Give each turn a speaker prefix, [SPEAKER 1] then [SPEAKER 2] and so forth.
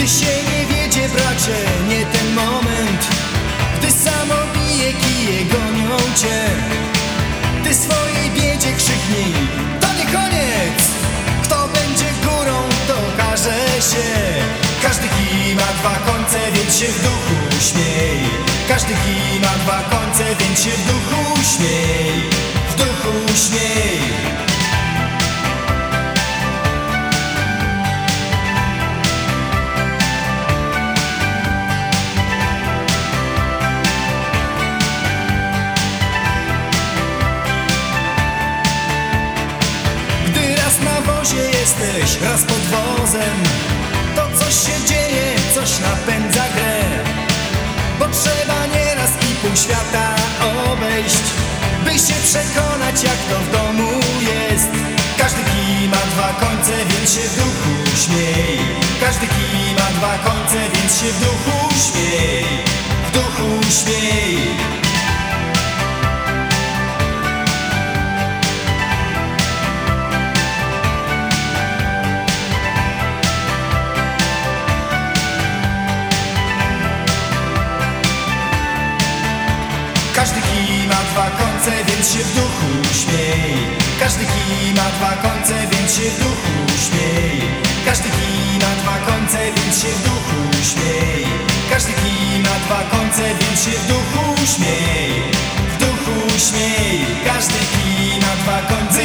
[SPEAKER 1] Gdy się nie wiedzie, bracie, nie ten moment. Gdy samo bije, kije gonią cię. Ty swojej biedzie krzyknij, to nie koniec. Kto będzie górą, to okaże się. Każdy kij ma dwa końce, więc się w duchu śmiej. Każdy kij ma dwa końce, więc się w duchu śmiej. W duchu śmiej jesteś, raz pod wozem To coś się dzieje, coś napędza grę. Bo trzeba nieraz i pół świata obejść By się przekonać jak to w domu ma dwa końce, więc się w duchu śmiej Każdy kij ma dwa końce, więc się w duchu śmiej Każdy kij ma dwa końce, więc się w duchu śmiej Każdy kij ma dwa końce, więc się w duchu śmiej W duchu śmiej Każdy kij ma dwa końce